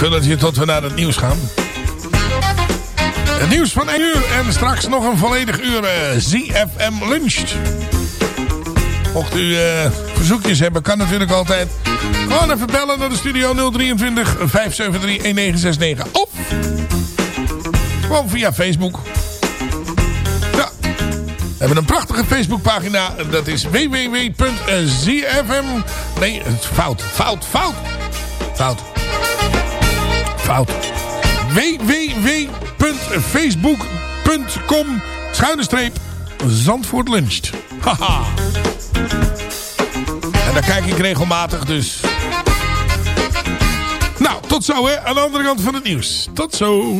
Vullen je tot we naar het nieuws gaan. Het nieuws van 1 uur en straks nog een volledig uur uh, ZFM Luncht. Mocht u uh, verzoekjes hebben, kan natuurlijk altijd. Gewoon even bellen naar de studio 023 573 1969. Of gewoon via Facebook. Ja. We hebben een prachtige Facebookpagina. Dat is www.zfm... Nee, fout, fout, fout. Fout. Www.facebook.com schuine streep Zandvoort luncht. Haha. En daar kijk ik regelmatig, dus... Nou, tot zo hè, aan de andere kant van het nieuws. Tot zo.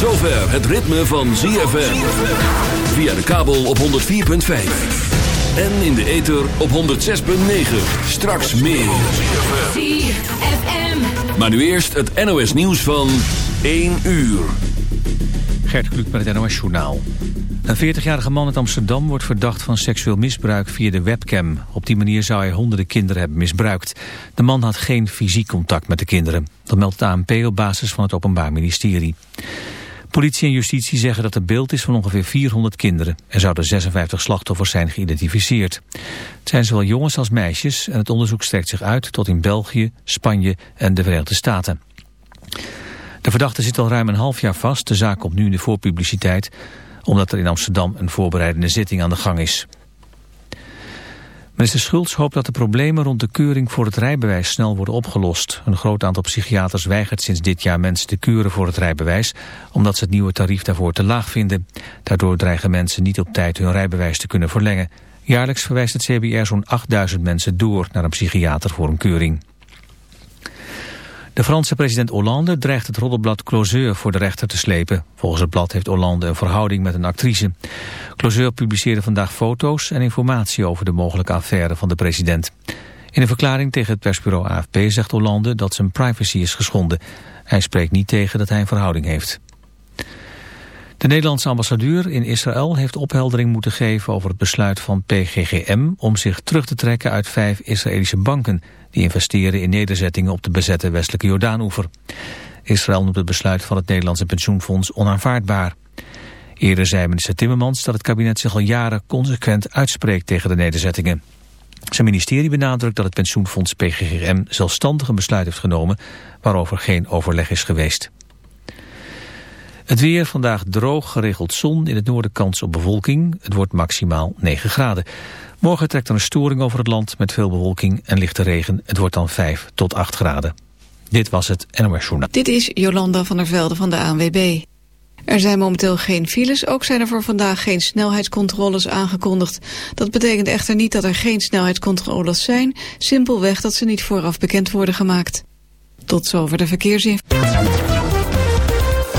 Het ritme van ZFM. Via de kabel op 104.5. En in de ether op 106.9. Straks meer. ZFM. Maar nu eerst het NOS nieuws van 1 uur. Gert Kluk met het NOS Journaal. Een 40-jarige man uit Amsterdam wordt verdacht van seksueel misbruik via de webcam. Op die manier zou hij honderden kinderen hebben misbruikt. De man had geen fysiek contact met de kinderen. Dat meldt het ANP op basis van het Openbaar Ministerie. Politie en justitie zeggen dat er beeld is van ongeveer 400 kinderen. Er zouden 56 slachtoffers zijn geïdentificeerd. Het zijn zowel jongens als meisjes en het onderzoek strekt zich uit tot in België, Spanje en de Verenigde Staten. De verdachte zit al ruim een half jaar vast. De zaak komt nu in de voorpubliciteit omdat er in Amsterdam een voorbereidende zitting aan de gang is. Minister Schultz hoopt dat de problemen rond de keuring voor het rijbewijs snel worden opgelost. Een groot aantal psychiaters weigert sinds dit jaar mensen te keuren voor het rijbewijs, omdat ze het nieuwe tarief daarvoor te laag vinden. Daardoor dreigen mensen niet op tijd hun rijbewijs te kunnen verlengen. Jaarlijks verwijst het CBR zo'n 8000 mensen door naar een psychiater voor een keuring. De Franse president Hollande dreigt het roddelblad Closeur voor de rechter te slepen. Volgens het blad heeft Hollande een verhouding met een actrice. Closeur publiceerde vandaag foto's en informatie over de mogelijke affaire van de president. In een verklaring tegen het persbureau AFP zegt Hollande dat zijn privacy is geschonden. Hij spreekt niet tegen dat hij een verhouding heeft. De Nederlandse ambassadeur in Israël heeft opheldering moeten geven over het besluit van PGGM om zich terug te trekken uit vijf Israëlische banken die investeren in nederzettingen op de bezette westelijke Jordaanoever. Israël noemt het besluit van het Nederlandse pensioenfonds onaanvaardbaar. Eerder zei minister Timmermans dat het kabinet zich al jaren consequent uitspreekt tegen de nederzettingen. Zijn ministerie benadrukt dat het pensioenfonds PGGM zelfstandig een besluit heeft genomen waarover geen overleg is geweest. Het weer vandaag droog, geregeld zon, in het noorden kans op bewolking. Het wordt maximaal 9 graden. Morgen trekt er een storing over het land met veel bewolking en lichte regen. Het wordt dan 5 tot 8 graden. Dit was het NOS Journaal. Dit is Jolanda van der Velde van de ANWB. Er zijn momenteel geen files, ook zijn er voor vandaag geen snelheidscontroles aangekondigd. Dat betekent echter niet dat er geen snelheidscontroles zijn, simpelweg dat ze niet vooraf bekend worden gemaakt. Tot zover de verkeersinformatie.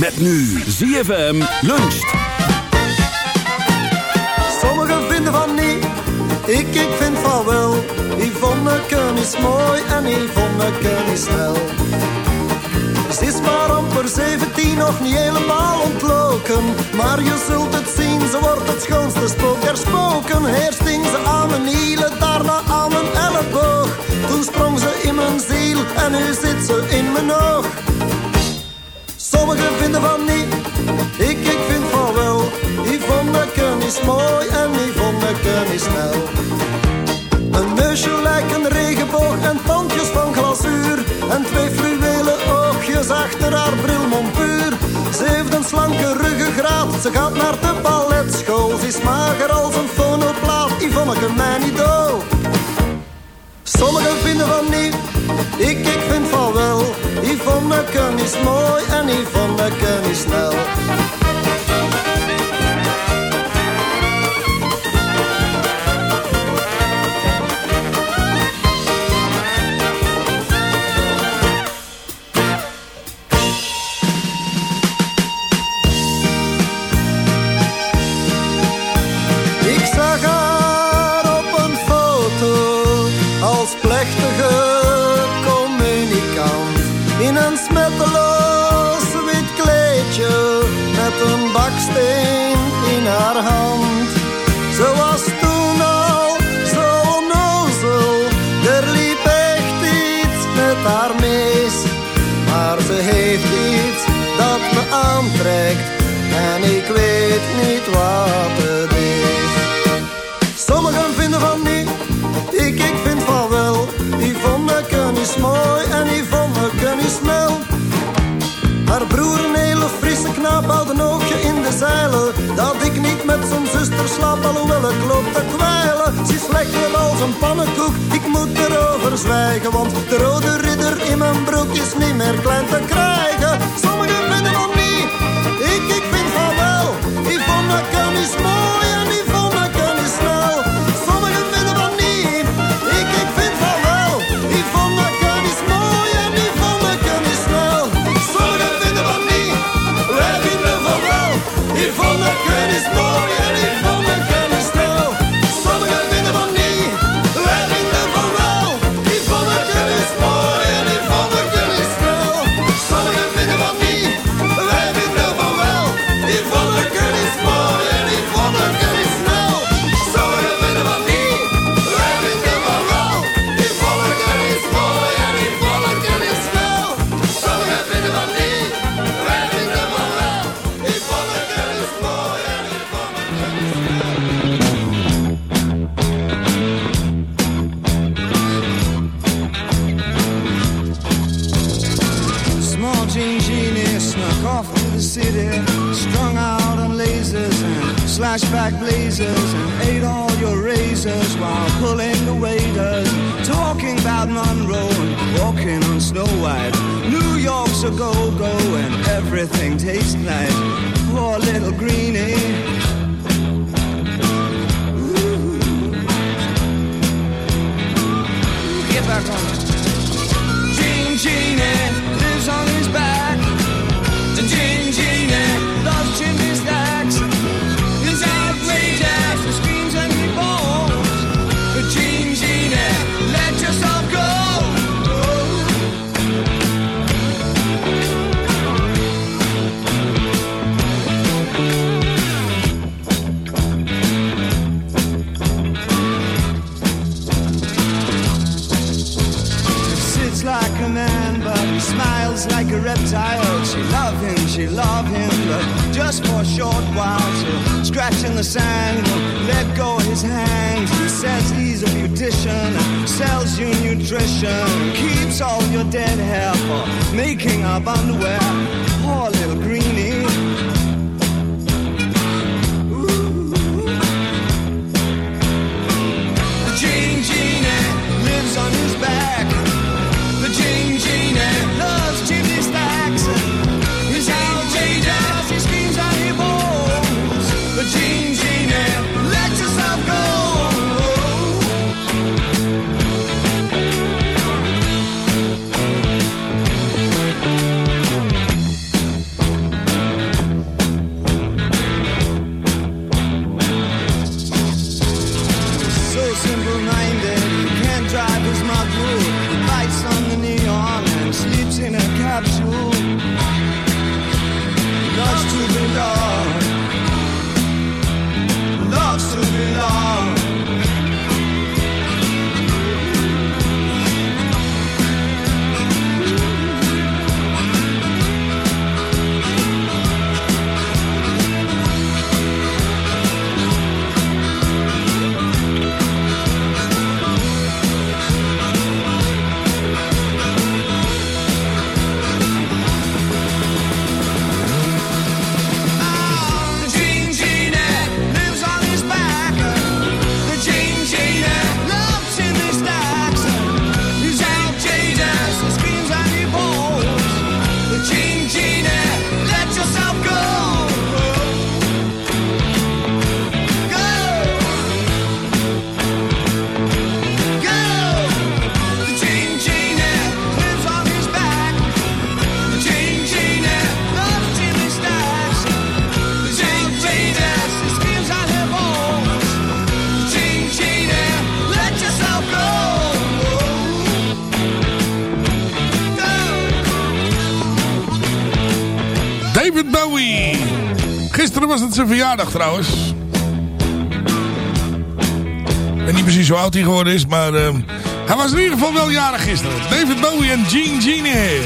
Met nu ZFM luncht. Sommigen vinden van niet, ik, ik vind van wel. Yvonneken is mooi en Yvonneken is snel. Ze is maar amper 17, nog niet helemaal ontloken. Maar je zult het zien, ze wordt het schoonste spook der spoken. Eerst ging ze aan mijn hielen, daarna aan mijn elleboog. Toen sprong ze in mijn ziel en nu zit ze in mijn oog. Sommigen vinden van niet, ik, ik vind van wel. Yvonneken is mooi en Yvonneken is snel. Een neusje lijkt een regenboog en tandjes van glazuur. En twee fluwelen oogjes achter haar brilmontuur. Ze heeft een slanke ruggengraat, ze gaat naar de balletschool. Ze is mager als een fonoplaat, Yvonneke mijn idool. Sommigen vinden van niet, ik, ik vind van wel. Yvonneke is mooi en Yvonneke is snel. Dat ik niet met zijn zuster slaap, alhoewel ik loop te kwijlen. Ze is lekker als een pannenkoek, ik moet erover zwijgen. Want de rode ridder in mijn broek is niet meer klein te krijgen. Sommigen vinden van niet, ik, ik vind van Bowie. Gisteren was het zijn verjaardag trouwens. Weet niet precies hoe oud hij geworden is, maar eh, hij was in ieder geval wel jarig gisteren. David Bowie en Gene Genie.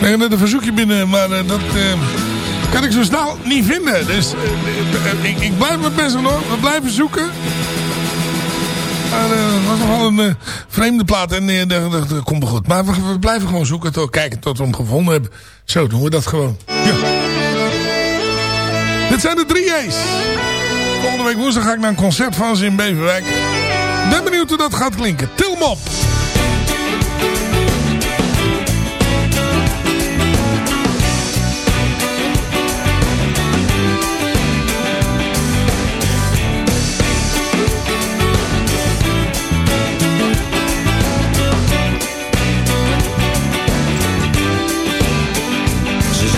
Ik heb net een verzoekje binnen, maar eh, dat eh, kan ik zo snel niet vinden. Dus eh, eh, ik, ik blijf met best wel hoor. We blijven zoeken. Het was nog wel een eh, vreemde plaat en dat, komt wel goed. Maar we, blijven gewoon zoeken, tot, kijken tot we hem gevonden hebben. Zo doen we dat gewoon. Ja. Dit zijn de drie A's. Volgende week woensdag ga ik naar een concert van ze in Beverwijk. Ben benieuwd hoe dat gaat klinken. Til op.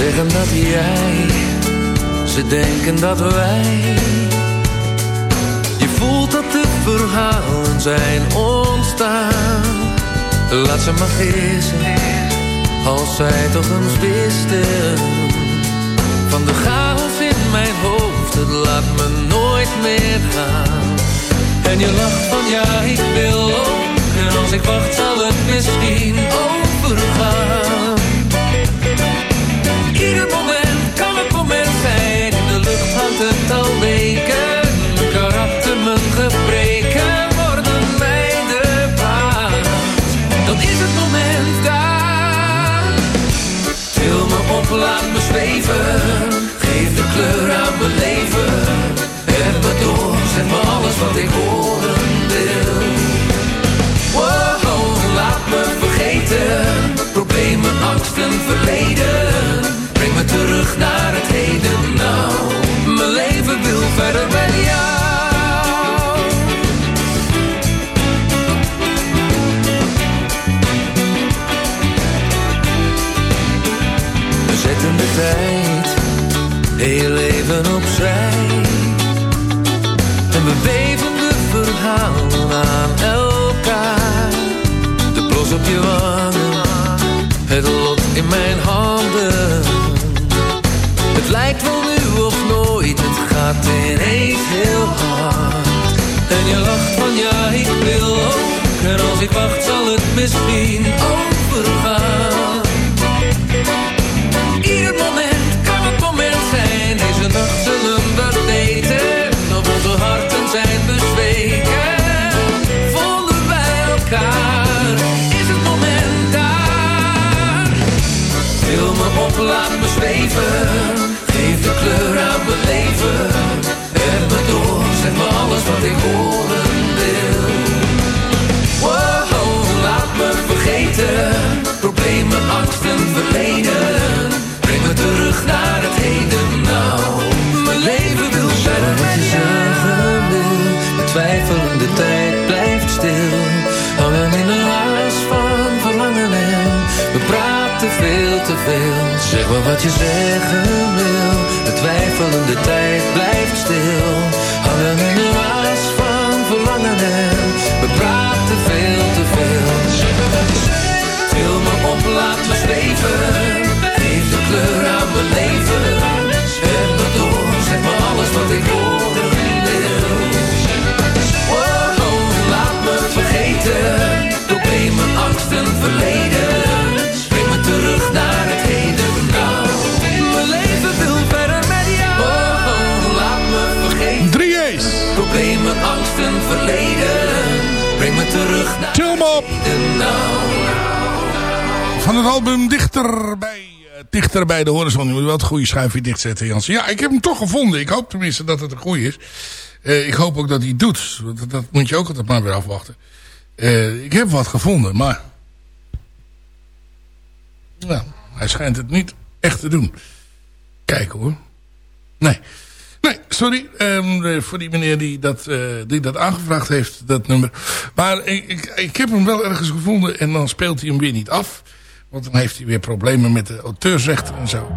zeggen dat jij, ze denken dat wij. Je voelt dat de verhalen zijn ontstaan. Laat ze maar gissen, als zij toch eens wisten. Van de chaos in mijn hoofd, het laat me nooit meer gaan. En je lacht van ja, ik wil ook. En als ik wacht zal het misschien overgaan. Ieder moment kan het moment zijn. In de lucht hangt het al weken. Mijn karakter, mijn gebreken worden mij de baas. Dan is het moment daar. Til me op, laat me zweven. Geef de kleur aan mijn leven. Heb me door, zet me alles wat ik hoor leven jou. We zetten de tijd heel even opzij. En we beven de verhalen aan elkaar. De blos op je wangen, het lot in mijn handen. Het lijkt wel ineens heel hard. En je lacht van ja, ik wil ook. En als ik wacht zal het misschien overgaan. Ieder moment kan het moment zijn. Deze nacht zullen we weten. Of onze harten zijn bezweken. Vonden wij elkaar. Is het moment daar? Wil me op, laat me zweven. Geef de kleur aan leven. En me door, zeg me alles wat ik horen wil. Wow, laat me vergeten. Problemen, angsten, verleden. Breng me terug naar het heden nou. Mijn leven wil verder wat je zeggen wil. De Zeg maar wat je zeggen wil. De twijfelende tijd blijft stil. Hangen de haas van verlangen en we praten veel te veel. Zeg maar. Til me op, laat me zweven. Geef de kleur aan mijn leven. Zet me door, zeg me alles wat ik horen verleden. Breng me terug naar Chill me op. het heden nou. Van het album Dichter bij, eh, Dichter bij de Horizon. Je moet wel het goede schuifje dichtzetten, Jansen. Ja, ik heb hem toch gevonden. Ik hoop tenminste dat het een goede is. Eh, ik hoop ook dat hij het doet. Dat, dat moet je ook altijd maar weer afwachten. Eh, ik heb wat gevonden, maar... Nou, hij schijnt het niet echt te doen. Kijken hoor. Nee. Sorry ehm, eh, voor die meneer die dat, eh, die dat aangevraagd heeft, dat nummer. Maar ik, ik, ik heb hem wel ergens gevonden en dan speelt hij hem weer niet af. Want dan heeft hij weer problemen met de auteursrechten en zo.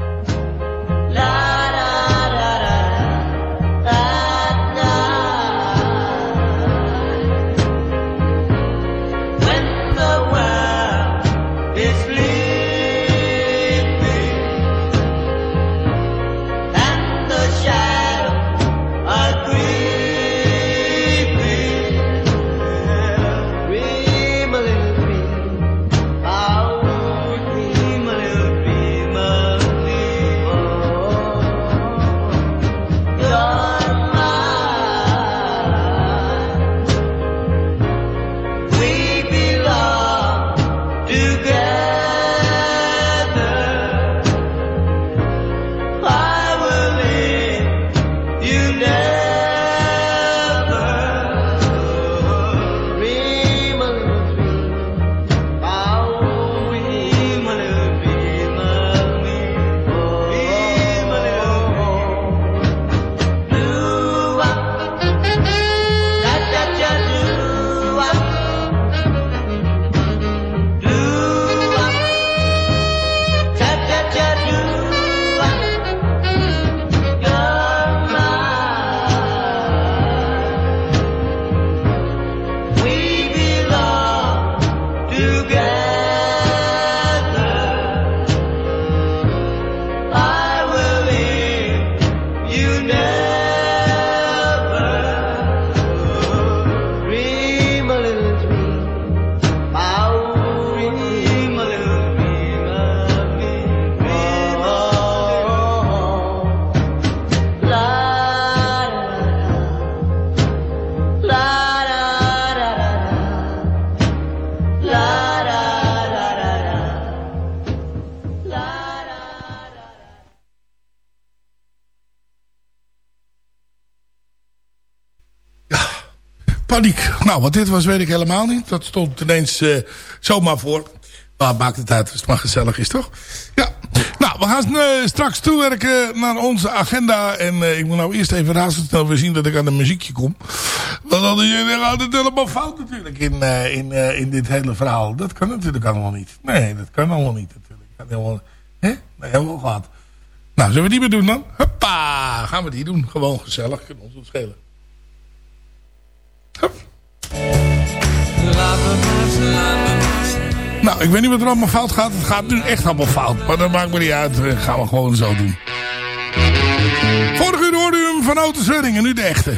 Nou, wat dit was weet ik helemaal niet. Dat stond ineens uh, zomaar voor. Maar maakt het uit als het maar gezellig is, toch? Ja. Nou, we gaan uh, straks toewerken naar onze agenda. En uh, ik moet nou eerst even razendsnel weer zien dat ik aan een muziekje kom. Want dan gaat het helemaal fout natuurlijk in, in, in dit hele verhaal. Dat kan natuurlijk allemaal niet. Nee, dat kan allemaal niet natuurlijk. Dat helemaal, hè? Nee, helemaal gehad. Nou, zullen we die weer doen dan? Hoppa, gaan we die doen. Gewoon gezellig, kunnen ons wat schelen. Nou, ik weet niet wat er allemaal fout gaat. Het gaat nu echt allemaal fout. Maar dat maakt me niet uit. Dat gaan we gewoon zo doen. Vorige uur hoorde u hem van Redding en nu de echte.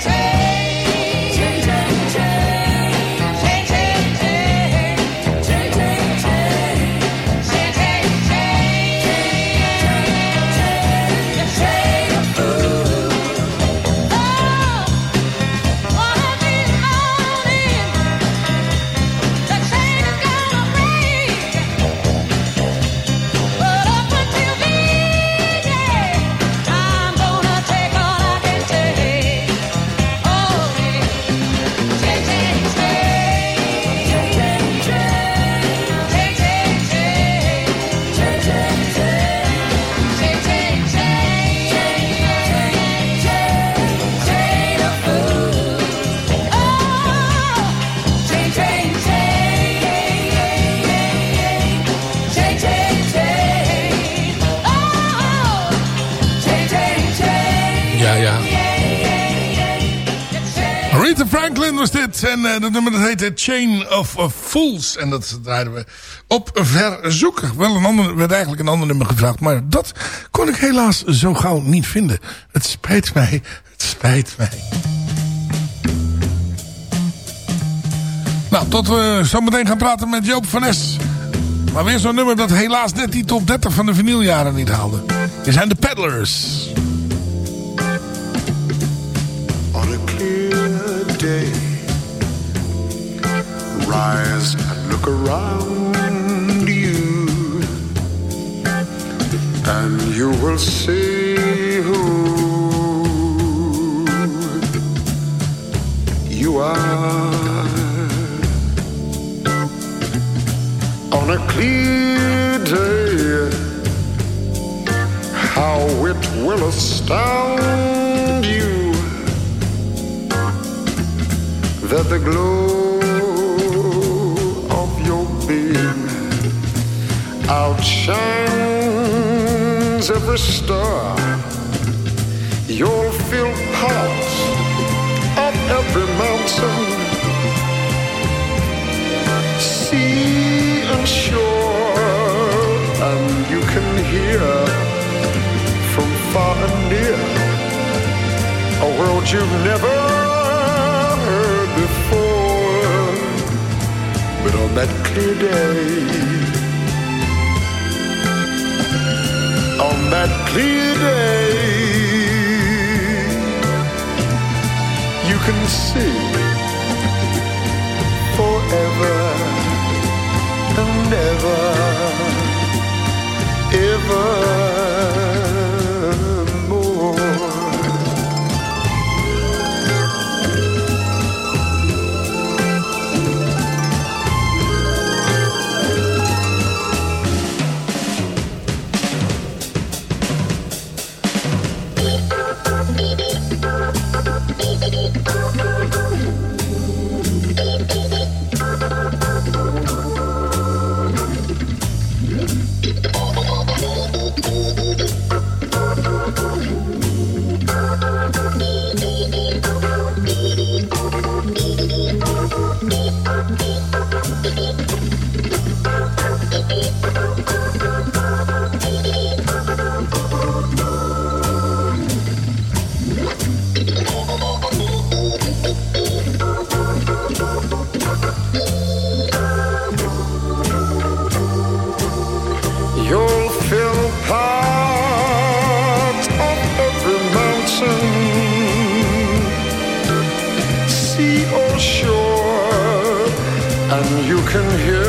take En uh, dat nummer dat heette Chain of, of Fools. En dat draaiden we op verzoek. Wel een ander, werd eigenlijk een ander nummer gevraagd. Maar dat kon ik helaas zo gauw niet vinden. Het spijt mij. Het spijt mij. Nou, tot we zo meteen gaan praten met Joop van Es. Maar weer zo'n nummer dat helaas net die top 30 van de vinyljaren niet haalde. Dit zijn de Peddlers. on a clear day. Rise and look around you, and you will see who you are. On a clear day, how it will astound you that the glow outshines every star. You'll feel part of every mountain, sea and shore, and you can hear from far and near a world you've never heard before. But on that clear day, on that clear day, you can see forever and ever, evermore. Can hear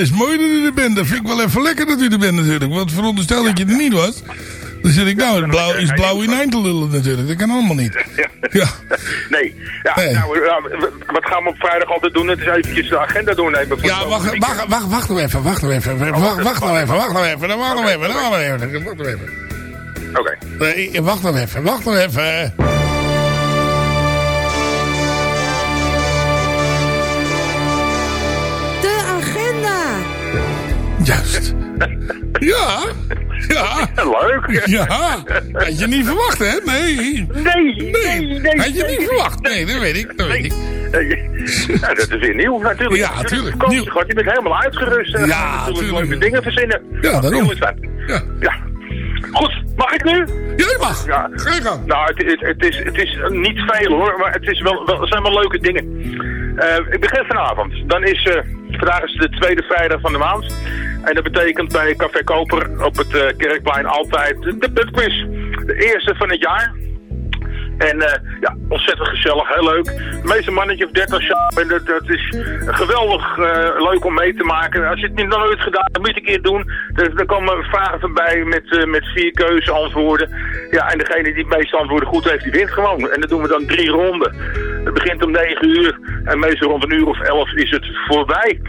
is mooi, dat is mooi dat u er bent. Dat vind ik wel even lekker dat u er bent natuurlijk. Want veronderstel dat je er niet was. Dan zit ik nou, blauw, is blauw in eind te lullen natuurlijk. Dat kan allemaal niet. Ja. Nee. Ja, Nou, ja, w- wat gaan we op vrijdag altijd doen? Het is eventjes de agenda doornemen. voor Ja, wacht, wacht, wacht, wacht nog even, wacht nog even. Wacht, wacht nog even, wacht nog even, wacht nog even, wacht nog even. Wacht even. Oké. Nee, wacht nog even, wacht nog even. Juist. Ja, ja. Leuk. Ja, had je niet verwacht, hè? Nee. Nee, nee, nee. Had je niet verwacht? Nee, dat weet ik, dat weet ik. Ja, dat is weer nieuw natuurlijk. Ja, tuurlijk. Nieuw. Je bent helemaal uitgerust. en Ja, natuurlijk tuurlijk. leuke dingen verzinnen. Ja, daarom. Heel fijn. Ja. Ja. Goed, mag ik nu? Ja, je mag. Ja. Ga je gang. Nou, het, het, het, is, het is niet veel hoor, maar het, is wel, wel, zijn wel leuke dingen. Eh, ik begin vanavond. Dan is, eh, vandaag is de tweede vrijdag van de maand. En dat betekent bij Café Koper op het eh, Kerkplein altijd de pubquiz. De eerste van het jaar. En eh, ja, ontzettend gezellig, heel leuk. De meeste mannetje of 30 jaar. En dat, dat is geweldig eh, leuk om mee te maken. Als je het niet nog nooit gedaan hebt, moet je het een keer doen. Er komen vragen voorbij met, met vier keuzeantwoorden. Ja, en degene die het meeste antwoorden goed heeft, die wint gewoon. En dat doen we dan drie ronden. Het begint om 9 uur en meestal rond een uur of 11 is het voorbij.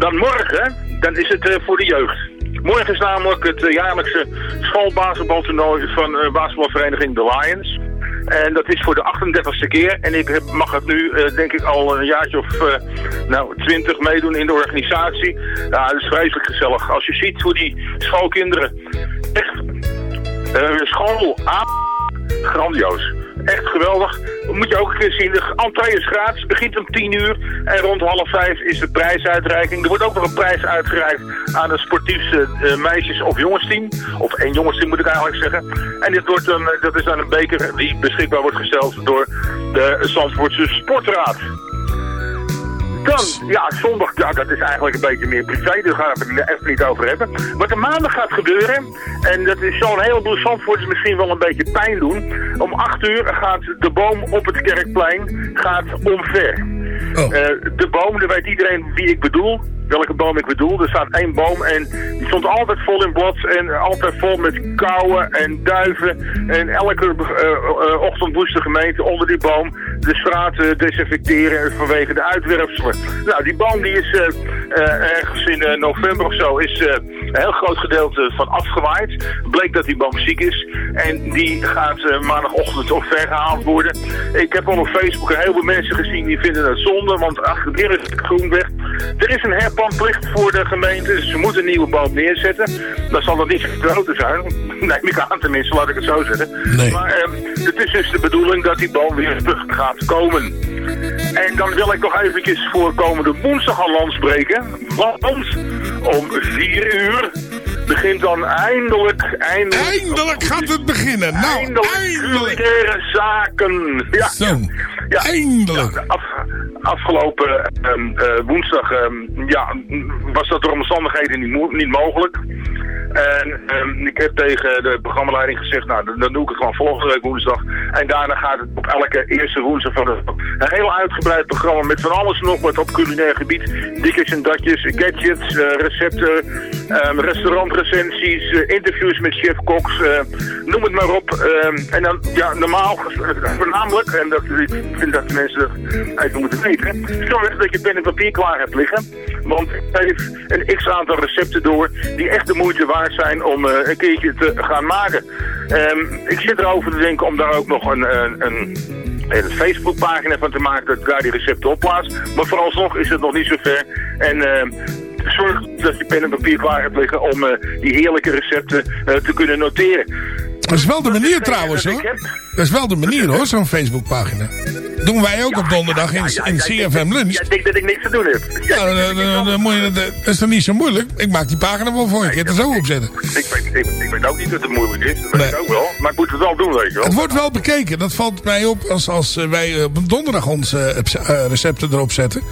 Dan morgen, dan is het eh, voor de jeugd. Morgen is namelijk het eh, jaarlijkse schoolbasketbaltoernooi van eh basketbalvereniging The Lions. En dat is voor de 38ste keer. En ik mag het nu, denk ik, al een jaartje of eh, nou, 20 meedoen in de organisatie. Ja, dat is vreselijk gezellig. Als je ziet hoe die schoolkinderen echt school aan... Grandioos. Echt geweldig. Moet je ook zien. De entree is begint om 10 uur. En rond half 5 is de prijsuitreiking. Er wordt ook nog een prijs uitgereikt aan de sportiefste eh, meisjes- of jongensteam. Of één jongensteam moet ik eigenlijk zeggen. En dit wordt een, eh, dat is dan een beker die beschikbaar wordt gesteld door de Zandvoortse Sportraad. Dan, ja, zondag, ja, dat is eigenlijk een beetje meer privé, daar gaan we het even niet over hebben. Wat er maandag gaat gebeuren, en dat is- een heleboel Zandvoorters misschien wel een beetje pijn doen. Om 8 uur gaat de boom op het Kerkplein gaat omver. Oh. Eh, de boom, dan weet iedereen wie ik bedoel. Welke boom ik bedoel. Er staat één boom en die stond altijd vol in blad en altijd vol met kauwen en duiven. En elke eh, eh, ochtend moest de gemeente onder die boom de straten desinfecteren vanwege de uitwerpselen. Nou, die boom die is eh, ergens in november of zo is een heel groot gedeelte van afgewaaid. Bleek dat die boom ziek is en die gaat maandagochtend omvergehaald worden. Ik heb al op Facebook een heleboel mensen gezien die vinden het zonde, want achter is het groen weg. Er is een herplantplicht voor de gemeente, dus ze moeten een nieuwe boom neerzetten. Dan zal dat niet groot zijn, neem ik aan tenminste, laat ik het zo zeggen. Nee. Maar eh, het is dus de bedoeling dat die boom weer terug gaat komen. En dan wil ik nog eventjes voor komende woensdag al land spreken. Want om 4 uur begint dan eindelijk... Eindelijk, Eindelijk gaat het beginnen. Nou, eindelijk, eindelijk. zaken. Ja, Zo, ja. eindelijk. Ja, af, afgelopen ehm, eh, woensdag ehm, ja, was dat door omstandigheden niet, niet mogelijk. En ehm, ik heb tegen de programmaleiding gezegd, nou dan, doe ik het gewoon volgende week woensdag. En daarna gaat het op elke eerste woensdag van een heel uitgebreid programma met van alles nog wat op culinair gebied. Dikkers en datjes, gadgets, eh, recepten, ehm, restaurantrecensies, eh, interviews met chef-koks, noem het maar op. En dan, ja, normaal, voornamelijk, en dat, ik vind dat de mensen dat even moeten zorg dat je pen en papier klaar hebt liggen. Want ik geef een x-aantal recepten door die echt de moeite waard zijn om eh, een keertje te gaan maken. Ehm, ik zit erover te denken om daar ook nog een, een, een, een Facebookpagina van te maken dat ik daar die recepten op plaats. Maar vooralsnog is het nog niet zo ver. En ehm, zorg dat je pen en papier klaar hebt liggen om eh, die heerlijke recepten eh, te kunnen noteren. Dat is wel de manier trouwens ik hoor. heb. Dat is wel de manier hoor, zo'n Facebookpagina. Doen wij ook op donderdag in, in CFM Lunch. Jij denkt dat ik niks te doen heb. Jij Nou, dan, dat ik dan- dan moet je, dat, dat is toch niet zo moeilijk? Ik maak die pagina wel voor je. Ik het er zo op zetten. Ik weet, ik, ik weet ook niet dat het moeilijk is. Dat weet ik ook wel. Maar ik moet het wel doen, weet je wel. Het wordt wel bekeken. Dat valt mij op als, als eh, wij op donderdag onze eh, eh, recepten erop zetten.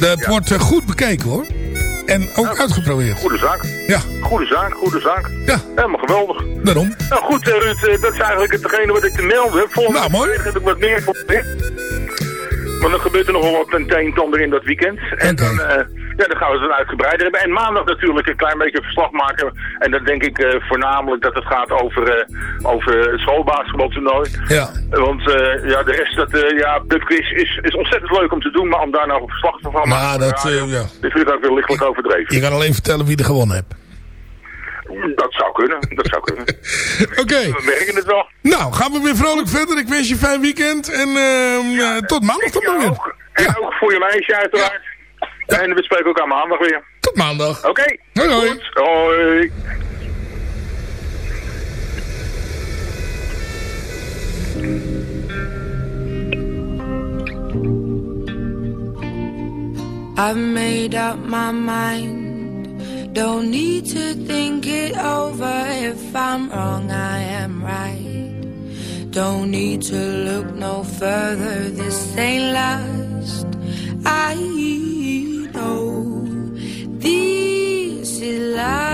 Dat wordt goed bekeken hoor. En ook uitgeprobeerd. Goede zaak. Ja. Goede zaak, goede zaak. Ja. Helemaal geweldig. Daarom. Nou goed, eh, Ruud, eh, dat is eigenlijk hetgene wat ik te melden heb. Volgende Nou, mooi. week heb ik wat meer voor. Maar dan gebeurt er nog wel wat een en in dat weekend. En dan, eh, ja, dan gaan we het dan uitgebreider hebben. En maandag natuurlijk een klein beetje verslag maken. En dan denk ik eh, voornamelijk dat het gaat over, eh over het schoolbasketbaltoernooi. Ja. Want eh, ja, de rest, dat, ja, pubquiz is, is ontzettend leuk om te doen. Maar om daar nou een verslag van te Maar maken, dat, ja, eh, ja. dat vind ik ook weer lichtelijk overdreven. Je kan alleen vertellen wie er gewonnen hebt. Dat zou kunnen, dat zou kunnen. Oké. We merken het wel. Nou, gaan we weer vrolijk verder. Ik wens je een fijn weekend. En ehm, eh, tot maandag dan maar weer. En ook voor je meisje uiteraard. En we spreken ook aan maandag weer. Tot maandag. Oké. Hoi hoi. Goed. Hoi. I've made up my mind. Don't need to think it over. If I'm wrong, I am right. Don't need to look no further. This ain't last. I this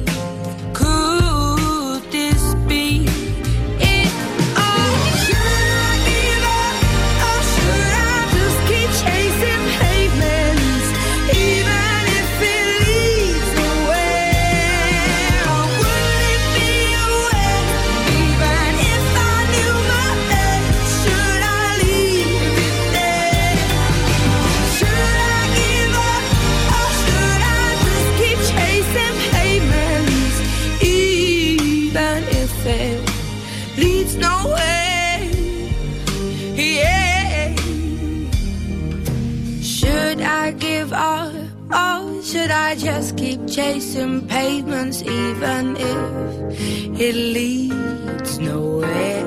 just keep chasing pavements, even if it leads nowhere?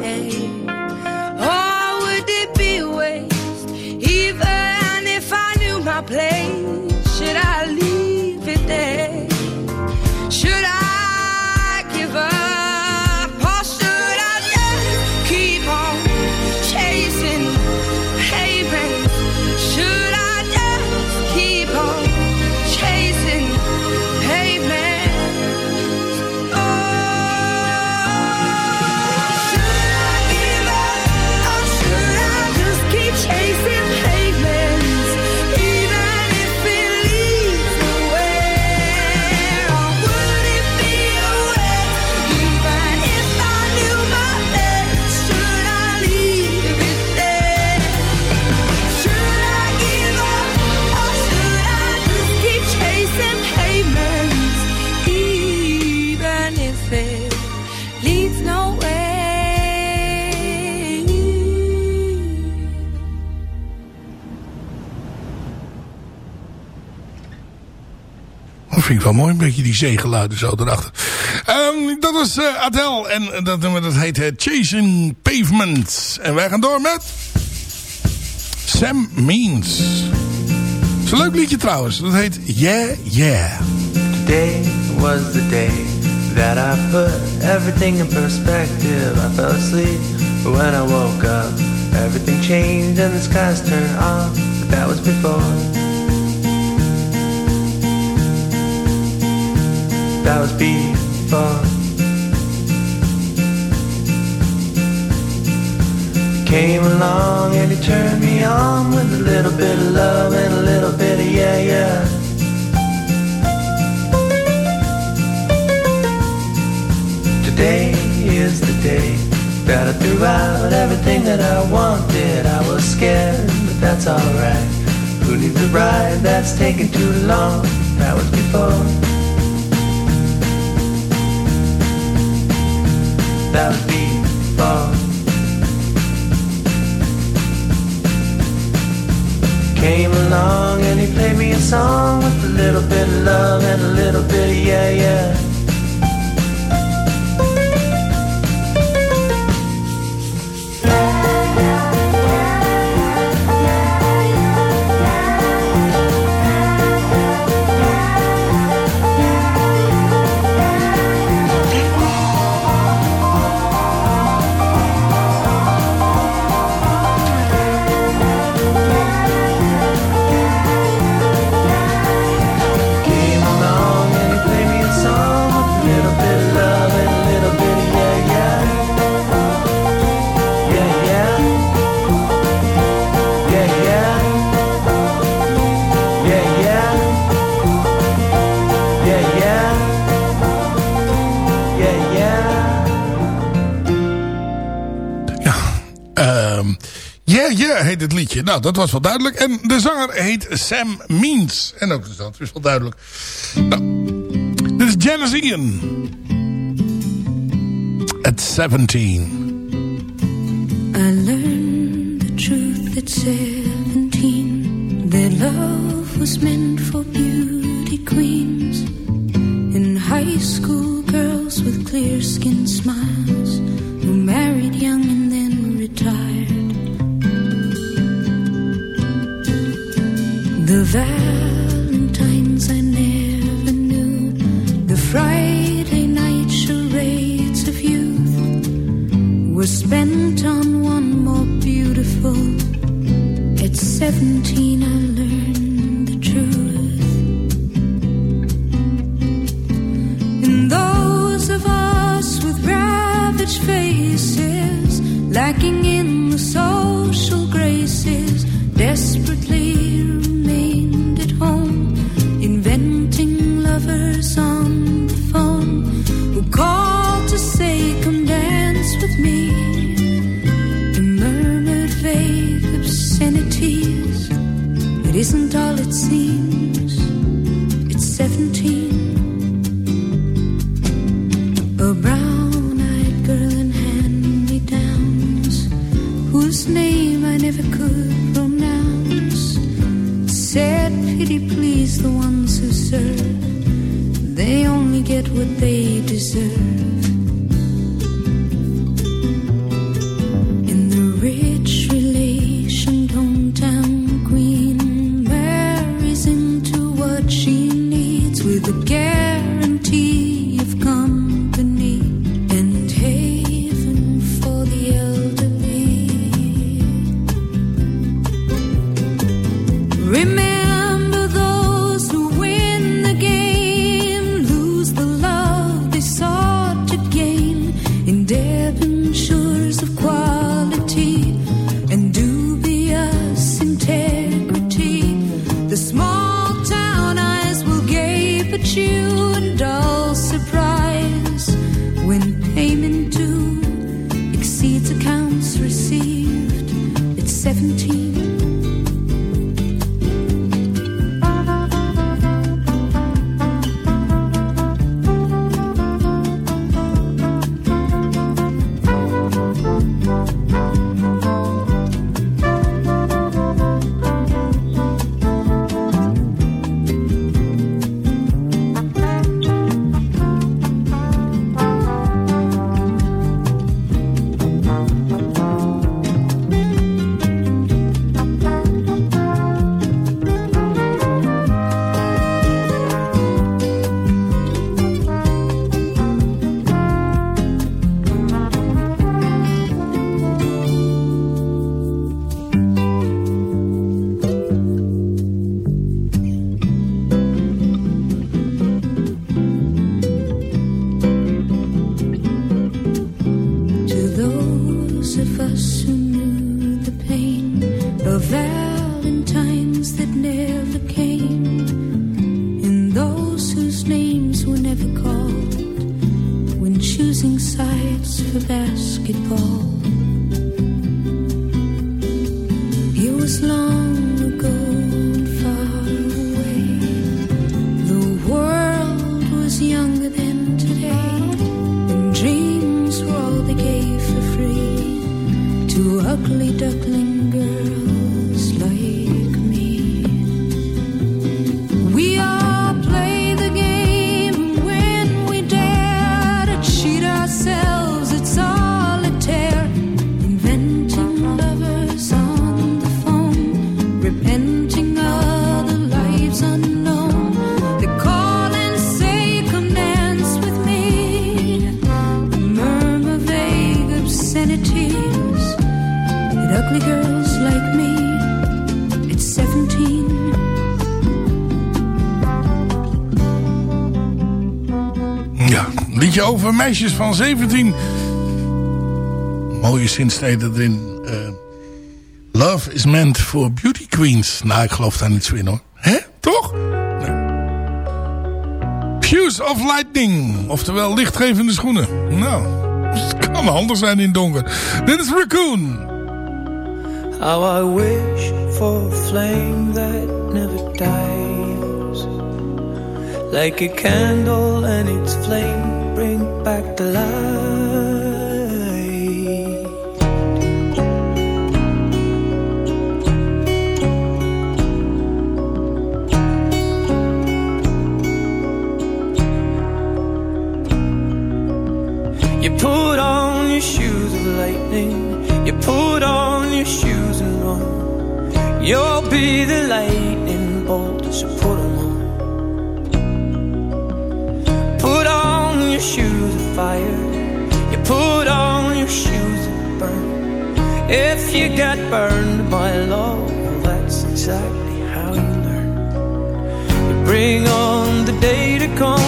Or would it be waste, even if I knew my place? Should I leave vind ik wel mooi, een beetje die zeegeluiden zo erachter. Ehm, dat was eh, Adele en dat nummer dat heet eh, Chasing Pavement. En wij gaan door met Sam Means. Het is een leuk liedje trouwens, dat heet Yeah Yeah. Today was the day that I put everything in perspective. I fell asleep, when I woke up, everything changed and the skies turned off. That was before. That was before. Came along and he turned me on with a little bit of love and a little bit of yeah, yeah. Today is the day that I threw out everything that I wanted. I was scared, but that's alright. Who needs a ride that's taking too long? That was before. That was before. Came along and he played me a song with a little bit of love and a little bit of yeah, yeah. Liedje. Nou, dat was wel duidelijk. En de zanger heet Sam Means. En ook dus dat is wel duidelijk. Nou, dit is Janis Ian. At 17. I learned the truth at seventeen that love was meant for beauty queens and high school girls with clear skin smiles who married young Valentines I never knew, the Friday night charades of youth were spent on one more beautiful. At 17, Remember ugly duckling girl over meisjes van 17. Mooie zinsteden erin. Uh, Love is meant for beauty queens. Nou, ik geloof daar niet zo in hoor. Hè? Toch? Nee. Shoes of lightning. Oftewel lichtgevende schoenen. Nou, het kan handig zijn in donker. Dit is Raccoon. How I wish for a flame that never dies. Like a candle and its flame bring back the light. You put on your shoes of lightning. You put on your shoes and run. You'll be the lightning bolt, so put on. shoes of fire. You put on your shoes and burn. If you get burned by love, that's exactly how you learn. You bring on the day to come.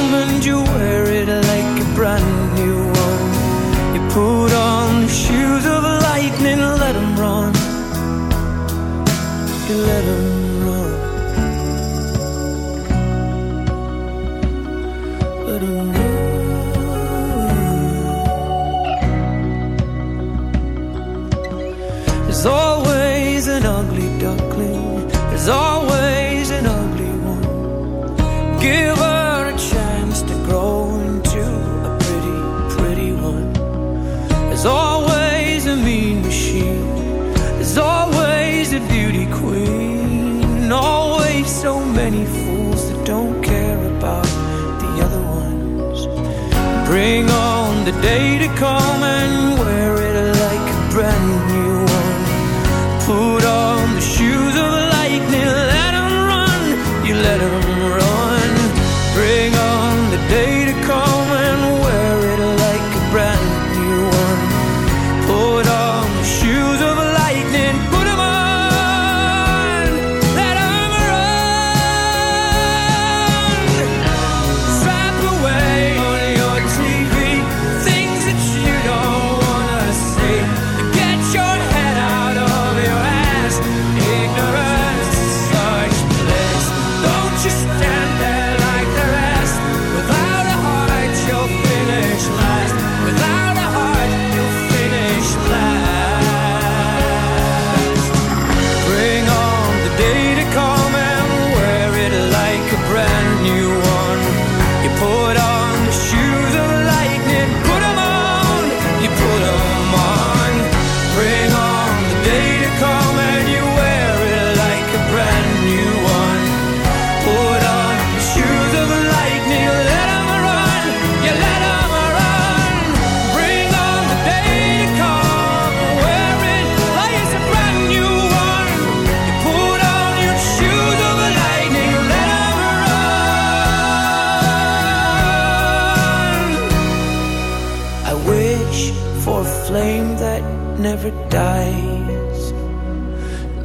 day to come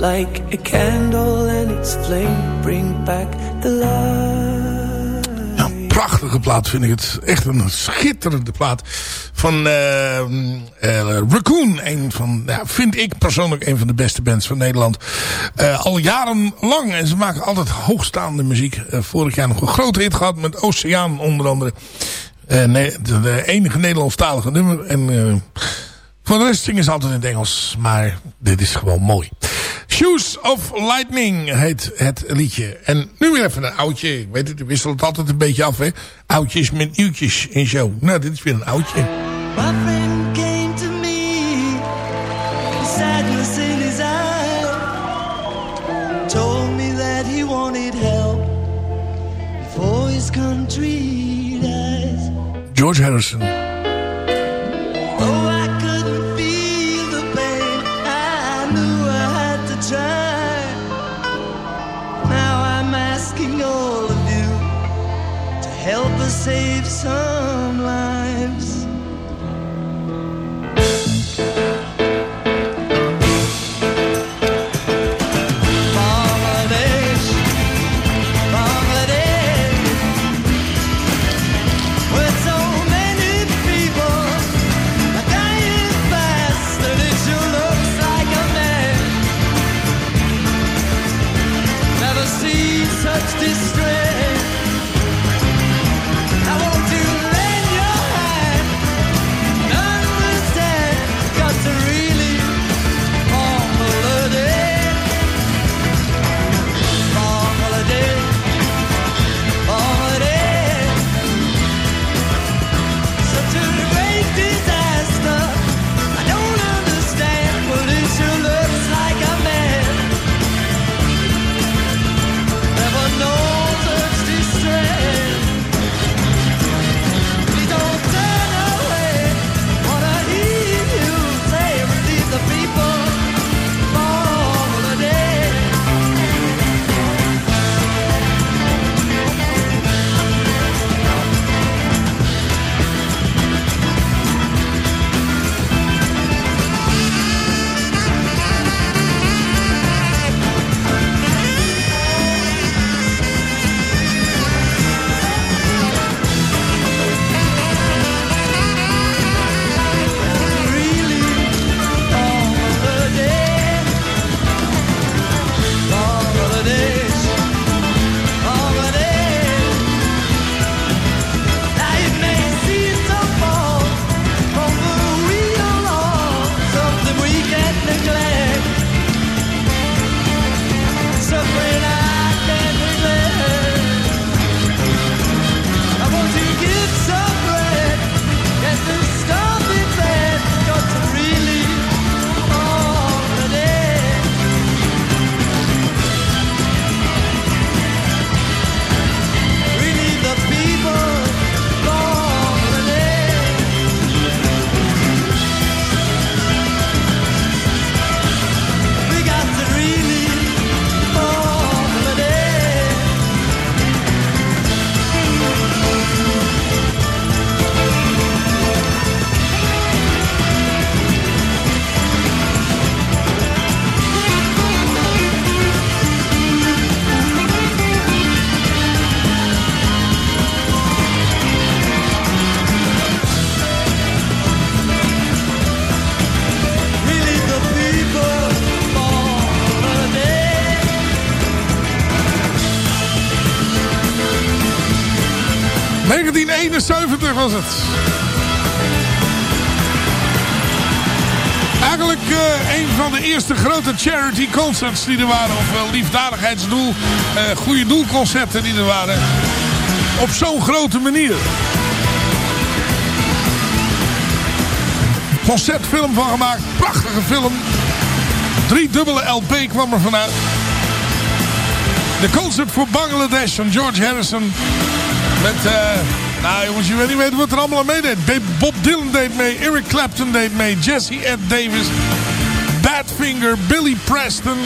like a candle and its flame bring back the light. Ja, prachtige plaat vind ik het. Echt een schitterende plaat van eh, eh, Raccoon. Een van, ja, vind ik persoonlijk een van de beste bands van Nederland. Eh, al jarenlang. En ze maken altijd hoogstaande muziek. vorig jaar nog een grote hit gehad met Oceaan onder andere. Nee, de enige Nederlandstalige nummer. En... Voor de rest zingen ze altijd in het Engels, maar dit is gewoon mooi. Shoes of Lightning heet het liedje. En nu weer even een oudje. Ik weet het, u wisselt altijd een beetje af, hè. Oudjes met nieuwtjes in show. Nou, dit is weer een oudje. My friend save some was het. Eigenlijk eh, een van de eerste grote charity concerts die er waren. Ofwel liefdadigheidsdoel, eh goede doelconcerten die er waren. Op zo'n grote manier. Concertfilm van gemaakt. Prachtige film. Drie dubbele LP kwam er vanuit. De concert voor Bangladesh van George Harrison. Met, eh, nou jongens, je weet niet weten wat er allemaal aan meedeed. Bob Dylan deed mee, Eric Clapton deed mee, Jesse Ed Davis, Badfinger, Billy Preston,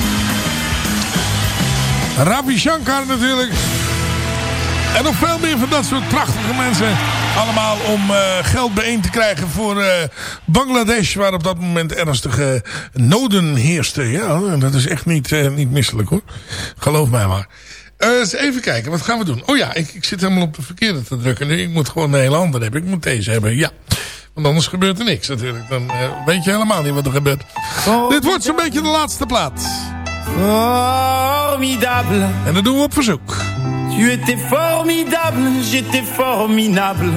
Ravi Shankar natuurlijk. En nog veel meer van dat soort prachtige mensen. Allemaal om eh, geld bijeen te krijgen voor eh, Bangladesh. Waar op dat moment ernstige noden heersten. Ja, dat is echt niet, eh, niet misselijk hoor. Geloof mij maar. Eens even kijken, wat gaan we doen? Oh ja, ik, ik zit helemaal op de verkeerde te drukken. Nee, ik moet gewoon een hele andere hebben. Ik moet deze hebben, ja. Want anders gebeurt er niks natuurlijk. Dan eh, weet je helemaal niet wat er gebeurt. Dit wordt zo'n beetje de laatste plaat. Formidable. En dat doen we op verzoek. Tu étais formidable, j'étais formidable.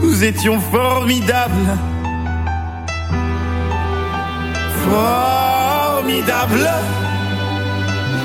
Nous étions formidables. Formidable.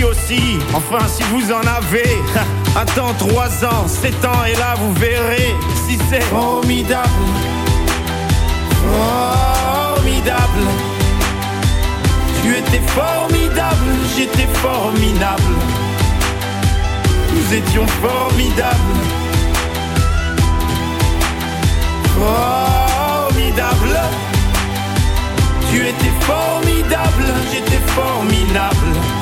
Aussi, enfin si vous en avez. Attends 3 ans, 7 ans, et là vous verrez si c'est formidable. Formidable. Tu étais formidable, j'étais formidable. Nous étions formidables. Formidable. Tu étais formidable, j'étais formidable.